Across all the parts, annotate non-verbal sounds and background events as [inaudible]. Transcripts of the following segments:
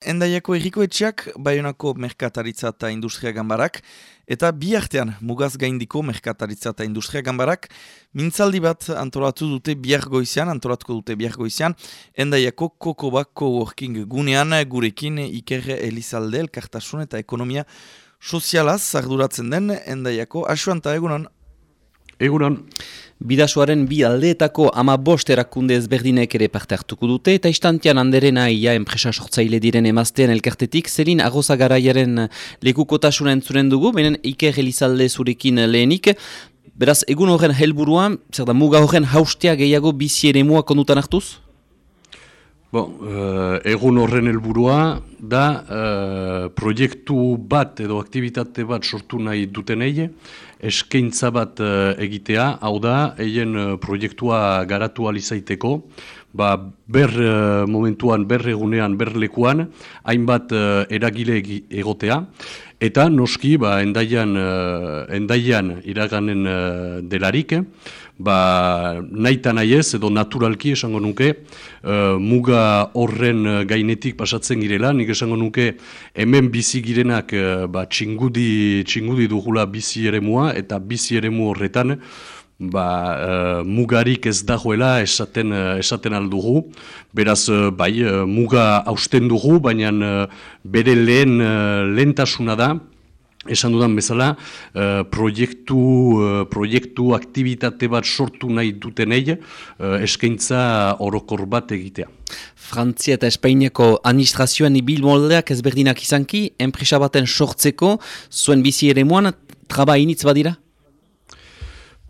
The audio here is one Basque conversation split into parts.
Endaiako erriko etxeak, Bayonako Merkataritza eta Industria Gambarak, eta bi artean mugaz gaindiko Merkataritza eta Industria Gambarak, mintzaldi bat antolatu dute bihar goizian, antolatuko dute bihar goizian, Endaiako Kokobak Coworking gunean, gurekin Iker Elizalde, Elkartasun eta Ekonomia Sozialaz, arduratzen den, Endaiako, asuanta egunon? Egunon. Bidasuaren bi aldeetako ama bost erakunde ezberdinek ere parte hartuko dute, eta istantian handerena ia enpresa sortzaile diren emaztean elkartetik, zerin agoza garaiaren lekukotasuna entzuren dugu, benen Iker Elizalde zurekin lehenik. Beraz, egun horren helburua, zer da, muga horren haustea gehiago bizi ere kondutan hartuz? Bon, uh, egun horren helburua da uh, proiektu bat edo aktivitate bat sortu nahi duten eie, eskaintza bat uh, egitea, hau da, eien proiektua garatu alizaiteko, ba, ber uh, momentuan, ber egunean, ber lekuan, hainbat uh, eragile egotea, eta noski, ba, endaian, uh, endaian iraganen uh, delarik, ba, naita nahi ez, edo naturalki esango nuke, muga horren gainetik pasatzen girela, nik esango nuke hemen bizi girenak ba, txingudi, txingudi dugula bizi ere mua, eta bizi eremu horretan ba, uh, mugarik ez dagoela esaten, uh, esaten aldugu. Beraz, uh, bai, muga hausten dugu, baina bere lehen lehentasuna da, esan dudan bezala, proiektu, proiektu aktivitate bat sortu nahi duten uh, eskaintza orokor bat egitea. Frantzia eta Espainiako administrazioen ibil moldeak ezberdinak izanki, enpresa baten sortzeko, zuen bizi ere moan, traba initz badira?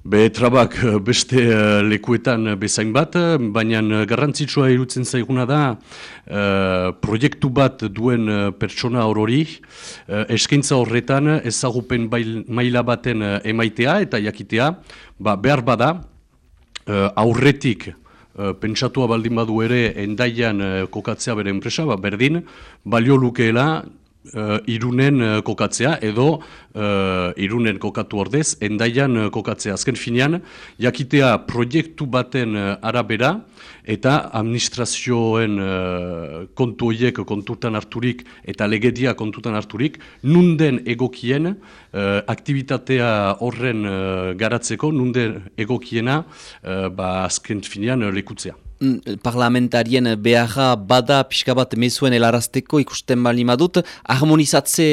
Be, trabak eh, beste uh, lekuetan bezain bat, baina garrantzitsua irutzen zaiguna da uh, proiektu bat duen pertsona horori uh, eskaintza horretan ezagupen bail, maila baten emaitea eta jakitea, ba, behar bada uh, aurretik pentsatua baldin badu ere endaian kokatzea bere enpresa, ba, berdin, balio lukeela uh, irunen uh, kokatzea edo uh, irunen kokatu ordez, endaian uh, kokatzea. Azken finean, jakitea proiektu baten uh, arabera eta administrazioen uh, kontu horiek kontutan harturik eta legedia kontutan harturik, nunden egokien uh, aktivitatea horren uh, garatzeko, nunden egokiena uh, ba, azken finean uh, lekutzea. Mm, parlamentarien beharra bada pixka bat mezuen helarazteko ikusten bali madut, harmonizatze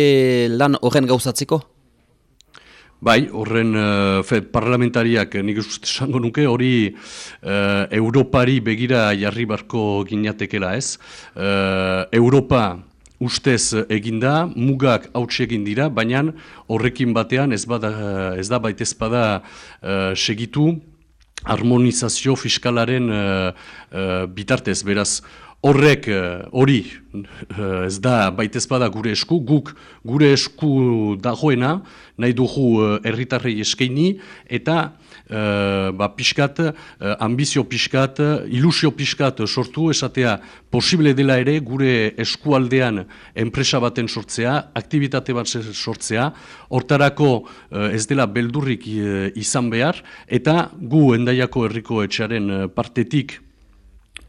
lan horren gauzatzeko? Bai, horren uh, parlamentariak nik esango nuke hori uh, Europari begira jarri barko ginatekela ez. Uh, Europa ustez eginda, mugak hautsi egin dira, baina horrekin batean ez, bada, ez da baitez bada uh, segitu, harmonizazio fiskalaren uh, uh, bitartez, beraz, horrek hori uh, ez da baitez bada gure esku, guk gure esku dagoena, nahi dugu herritarrei uh, eskaini, eta uh, ba, piskat, uh, ambizio piskat, ilusio piskat sortu, esatea posible dela ere gure eskualdean enpresa baten sortzea, aktivitate bat sortzea, hortarako ez dela beldurrik izan behar, eta gu endaiako herriko etxearen partetik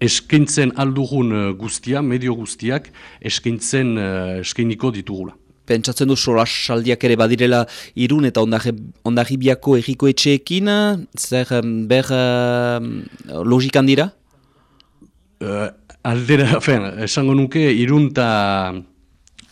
eskaintzen aldugun guztia, medio guztiak, eskaintzen eskainiko ditugula pentsatzen du solas saldiak ere badirela irun eta ondagibiako egiko etxeekin, zer ber uh, logikan dira? Uh, aldera, [laughs] fen, esango nuke irun eta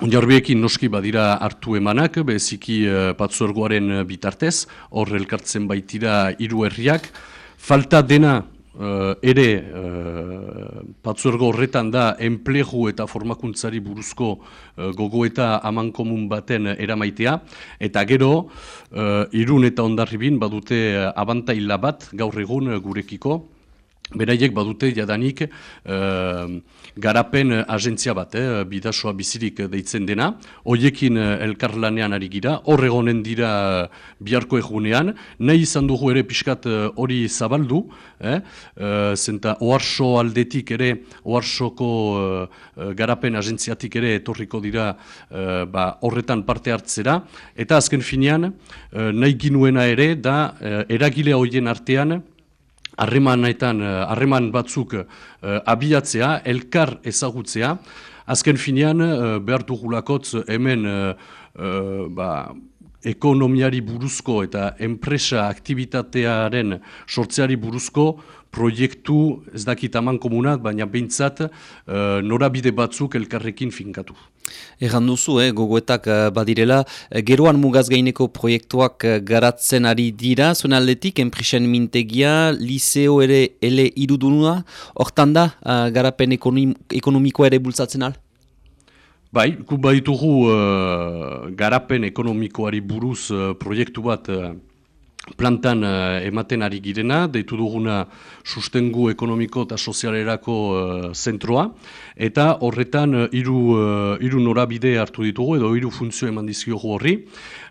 Onjarbiekin noski badira hartu emanak, beziki uh, patzuergoaren bitartez, hor elkartzen baitira hiru herriak. Falta dena uh, ere uh, patzuergo horretan da enplegu eta formakuntzari buruzko uh, gogo eta aman komun baten eramaitea, eta gero uh, irun eta ondarribin badute abantaila bat gaur egun gurekiko, Beraiek badute jadanik uh, garapen agentzia bat, eh, bidasoa bizirik deitzen dena, hoiekin elkarlanean ari gira, horregonen dira biharko egunean, nahi izan dugu ere pixkat hori zabaldu, eh, uh, zenta oarso aldetik ere, oarsoko uh, garapen agentziatik ere etorriko dira ba, horretan parte hartzera, eta azken finean uh, nahi ginuena ere da eragile hoien artean, harreman eh, harreman batzuk uh, abiatzea, elkar ezagutzea, Azken finean, uh, behar dugulakotz hemen ba, ekonomiari buruzko eta enpresa aktivitatearen sortzeari buruzko proiektu ez dakit aman komunat, baina bintzat uh, norabide batzuk elkarrekin finkatu. Egan duzu, eh, gogoetak uh, badirela, uh, geroan mugaz gaineko proiektuak garatzen ari dira, zuen aldetik, enpresen mintegia, liceo ere ele irudunua, hortan da, uh, garapen ekonomikoa ere bultzatzen al? Bai, gu baitugu uh, garapen ekonomikoari buruz uh, proiektu bat uh, plantan uh, ematen ari girena, deitu duguna sustengu ekonomiko eta sozialerako uh, zentroa, eta horretan uh, iru, uh, iru norabide hartu ditugu, edo hiru funtzio eman dizkiogu horri.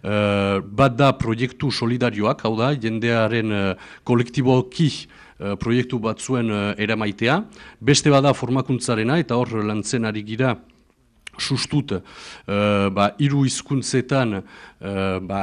Uh, bat da proiektu solidarioak, hau da, jendearen uh, kolektiboki proiektu batzuen uh, eramaitea. Beste bada formakuntzarena, eta hor lantzen ari gira, sustut uh, ba, iru hizkuntzetan uh, ba,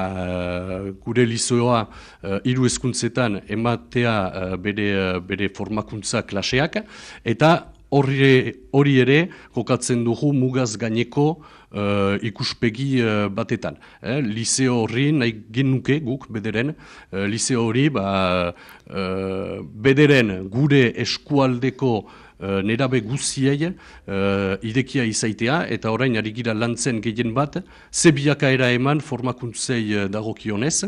gure lizoa uh, iru hizkuntzetan ematea uh, bere, bere formakuntza klaseak eta horri, hori ere kokatzen dugu mugaz gaineko Uh, ikuspegi uh, batetan. Eh, liceo horri nahi genuke guk bederen, uh, liceo hori ba, uh, bederen gure eskualdeko uh, nerabe guziei uh, idekia izaitea, eta orain ari gira lantzen gehien bat, ze era eman formakuntzei uh, dagokionez,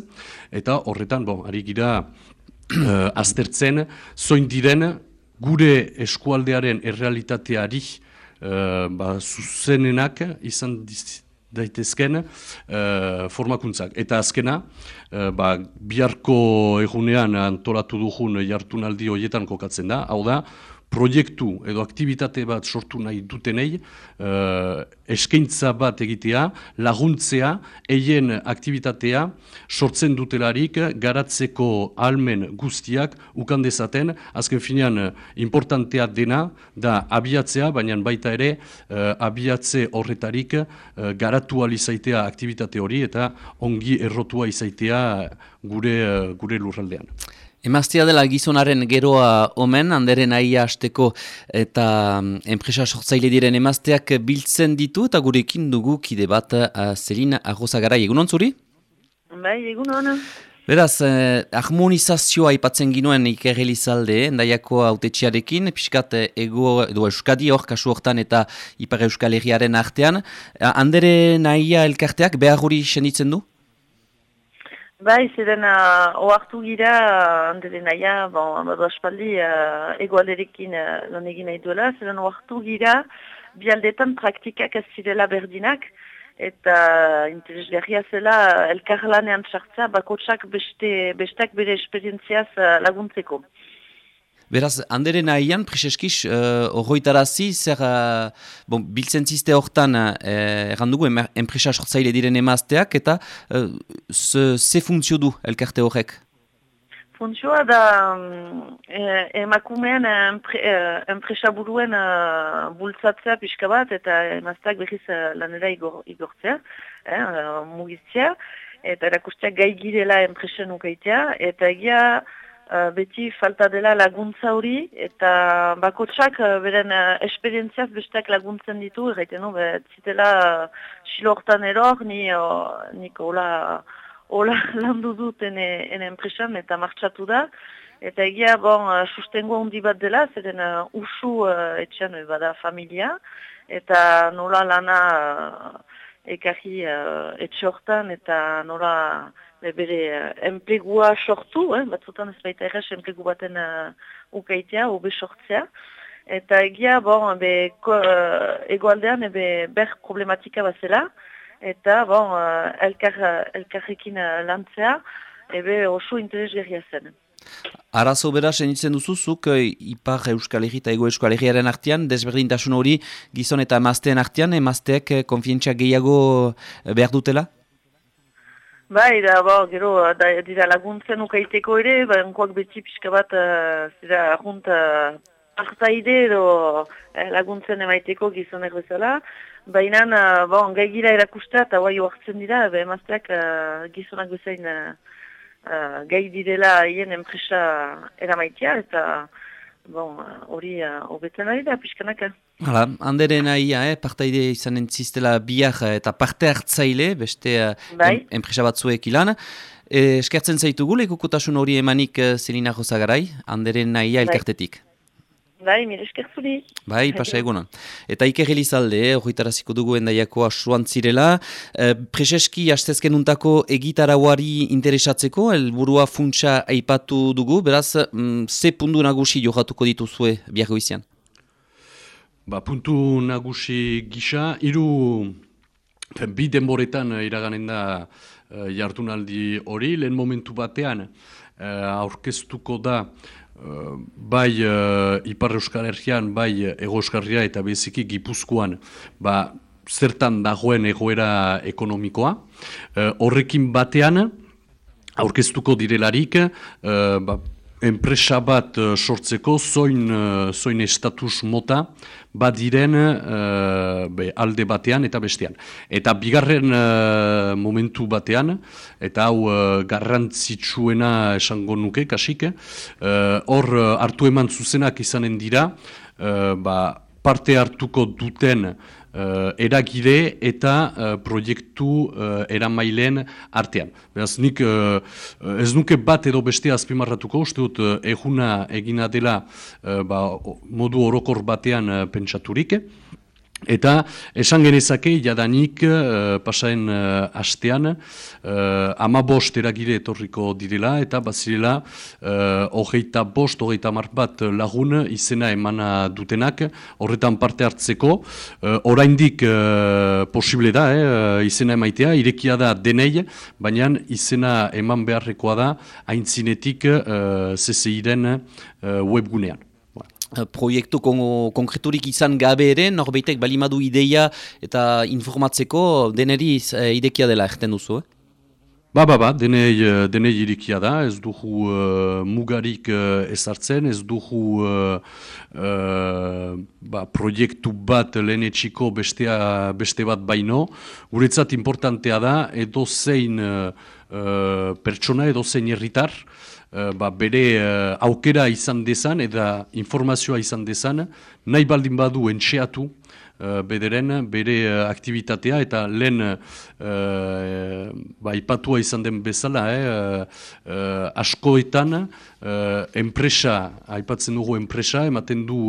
eta horretan, bon, ari gira uh, aztertzen, zoin diren gure eskualdearen errealitateari uh, ba, zuzenenak izan daitezken uh, formakuntzak. Eta azkena, uh, ba, biharko egunean antolatu dugun jartunaldi horietan kokatzen da, hau da, proiektu edo aktivitate bat sortu nahi dutenei uh, eskaintza bat egitea, laguntzea, eien aktivitatea sortzen dutelarik garatzeko almen guztiak ukandezaten, azken finean importantea dena da abiatzea, baina baita ere uh, abiatze horretarik uh, garatu alizaitea aktivitate hori eta ongi errotua izaitea gure, uh, gure lurraldean. Emaztia dela gizonaren geroa omen, handeren aia hasteko eta mm, enpresa sortzaile diren emazteak biltzen ditu eta gurekin dugu kide bat Zelina Arrozagarai. Egun zuri? Bai, egun hona. Beraz, eh, harmonizazioa ipatzen ginuen ikerrelizalde, endaiako autetxiarekin, piskat eh, ego, edo euskadi hor, kasu hortan eta ipar euskal herriaren artean. Uh, andere nahia elkarteak behar hori senditzen du? Bai, zeren uh, oartu gira, handele naia, bon, amadu aspaldi, uh, egualderekin uh, lan egin nahi duela, zeren oartu gira, bialdetan praktikak ez zirela berdinak, eta interesgarria zela elkarlanean txartza, bakotsak beste, bestak bere esperientziaz uh, laguntzeko. Beraz, handere nahian, Priseskiz, uh, zer, uh, bon, biltzen ziste hortan, uh, errandugu, enpresa sortzaile diren emazteak, eta uh, ze funtzio du elkarte horrek? Funtzioa da um, emakumean empre, enpresa buruen uh, bultzatzea pixka bat, eta emazteak behiz uh, lanera igor, igortzea, eh, mugiztzea, eta erakusteak gai girela enpresa nukaitea, eta egia, Uh, beti falta dela laguntza hori, eta bakotsak uh, beren uh, esperientziaz besteak laguntzen ditu, erraiten nu, zitela uh, silortan eror, ni, uh, nik hola, hola [laughs] landu dut ene, ene enpresan eta martxatu da, eta egia bon, sustengo handi bat dela, zeren uh, usu uh, etxean bada familia, eta nola lana uh, ekarri uh, etxortan, eta nola bere uh, enplegua sortu, eh, batzutan ez baita errez enplegu baten uh, ukaitea, ube sortzea. Eta egia, bon, be, ko, uh, egoaldean ebe ber problematika bazela, eta bon, uh, elkar, elkarrekin uh, lantzea, ebe oso interesgarria zen. Arazo bera senitzen duzuzuk, Ipar Euskal Herri eta Ego Euskal Herriaren artean, desberdintasun hori gizon eta emazteen artean, emazteak konfientzia gehiago behar dutela? Bai, da, bo, gero, da, dira laguntzen ukaiteko ere, ba, enkoak beti pixka bat, uh, zira, junt, uh, partaide edo eh, laguntzen emaiteko gizonek bezala. Baina, uh, bon, gai gira erakusta eta guai oartzen dira, be, emazteak uh, gizonak bezain uh, uh, gai direla hien enpresa eramaitea, eta, bon, hori uh, hobetzen ari da, pixkanaka. Hala, handeren ahia, eh, partaide izan entziztela biak eta parte hartzaile, beste bai. enpresa batzuek ilan. E, eskertzen zaitugu, lekukotasun hori emanik Zelina Josagarai, handeren ahia bai. elkartetik. Bai, mire eskertzuri. Bai, pasa egunan. Eta Iker Elizalde, eh, hori dugu endaiako asuan zirela. E, Prezeski, hastezken untako egitarauari interesatzeko, helburua funtsa aipatu dugu, beraz, mm, ze puntu nagusi johatuko dituzue biako izan? Ba, puntu nagusi gisa, iru, bi denboretan iraganen da uh, jardunaldi hori, lehen momentu batean, uh, aurkeztuko da, Uh, bai uh, Ipar Euskal Herrian, bai Ego Euskal eta beziki Gipuzkoan ba, zertan dagoen egoera ekonomikoa. Uh, horrekin batean, aurkeztuko direlarik, uh, ba, enpresa bat uh, sortzeko zoin, uh, zoin estatus mota bat diren uh, alde batean eta bestean. Eta bigarren momentu batean, eta hau garrantzitsuena esango nuke, kasik, hor hartu eman zuzenak izanen dira, ba, parte hartuko duten uh, eragire eta uh, proiektu uh, eramailen artean. Beraz, nik uh, ez nuke bat edo beste azpimarratuko, uste dut uh, eguna egina dela uh, ba, modu orokor batean uh, pentsaturik, Eta esan genezake jadanik uh, pasaen uh, astean uh, ama bost eragire etorriko direla eta bazirela uh, hogeita bost, hogeita mar bat lagun izena emana dutenak horretan parte hartzeko. Uh, oraindik uh, posible da eh, izena emaitea, irekia da denei, baina izena eman beharrekoa da haintzinetik uh, CCI-den uh, webgunean. Eh, proiektu kon konkreturik izan gabe ere, norbeitek balimadu ideia eta informatzeko deneri uh, idekia dela erten duzu, eh? Ba, ba, ba, denei, eh, denei irikia da, ez dugu uh, mugarik uh, ezartzen, ez dugu uh, uh, ba, proiektu bat lehenetxiko bestea, beste bat baino. Guretzat importantea da, edo zein uh, pertsona, edo zein herritar, Eh, ba, bere uh, aukera izan dezan eta informazioa izan dezan, nahi baldin badu entxeatu uh, bederen bere uh, aktivitatea eta lehen uh, ba, ipatua izan den bezala, eh, uh, askoetan enpresa, aipatzen dugu enpresa, ematen du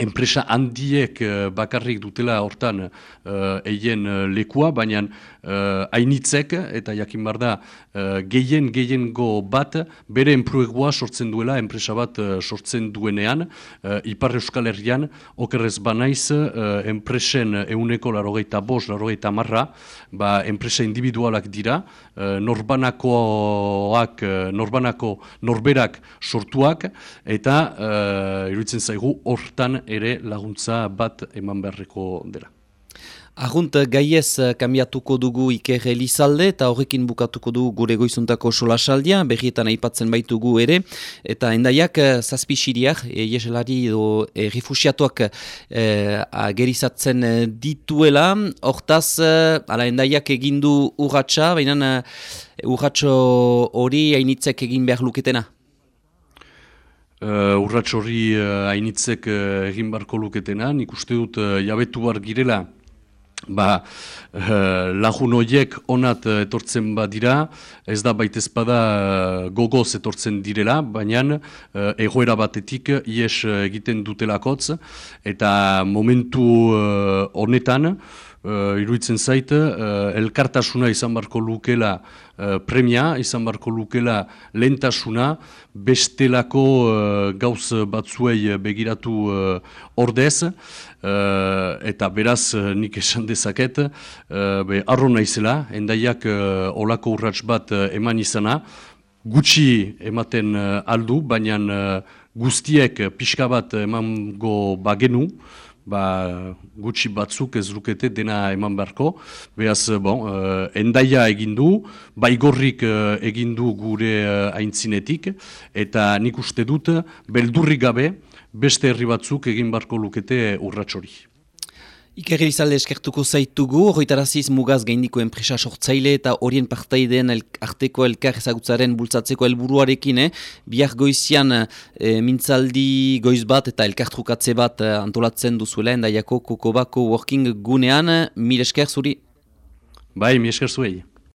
enpresa handiek uh, bakarrik dutela hortan uh, eien uh, lekua, baina uh, hainitzek, eta jakin bar da, uh, gehien gehiengo bat, bere enpruegoa sortzen duela, enpresa bat sortzen duenean, uh, Ipar Euskal Herrian, okerrez banaiz, uh, enpresen euneko larogeita bos, larogeita marra, ba, enpresa individualak dira, uh, norbanakoak, norbanako norberak sortuak, eta uh, iruditzen zaigu hortan ere laguntza bat eman beharreko dela. Agunt, gaiez eh, kambiatuko dugu Iker Elizalde eta horrekin bukatuko dugu gure goizuntako solasaldia, berrietan aipatzen baitugu ere, eta endaiak eh, zazpi siriak, e, jeselari edo e, refusiatuak e, agerizatzen dituela, hortaz, ala endaiak egindu urratxa, baina urratxo hori hainitzek egin behar luketena? Uh, urratx hori uh, hainitzek uh, egin barko luketena, nik uste dut uh, jabetu bar girela, ba, uh, lagun horiek onat etortzen badira, ez da baitez bada uh, gogoz etortzen direla, baina egoera batetik ies egiten dutelakotz, eta momentu honetan, uh, iruditzen zait, uh, elkartasuna izan barko lukela uh, premia, izan barko lukela lentasuna, bestelako uh, gauz batzuei begiratu uh, ordez, uh, eta beraz nik esan dezaket, uh, be, arro naizela, endaiak uh, olako urrats bat uh, eman izana, gutxi ematen aldu, baina guztiek pixka bat emango bagenu, ba, gutxi batzuk ez lukete dena eman beharko. Beaz, bon, uh, endaia egindu, baigorrik uh, egindu gure uh, aintzinetik, eta nik uste dut, beldurri gabe, beste herri batzuk egin beharko lukete urratxori. Ikerri izalde eskertuko zaitugu, horretaraziz mugaz gaindiko enpresa sortzaile eta horien partaideen el, arteko elkar ezagutzaren bultzatzeko helburuarekin, eh? biak goizian eh, mintzaldi goiz bat eta elkartrukatze bat eh, antolatzen duzuela, endaiako kokobako working gunean, mil esker zuri? Bai, mi esker zuei.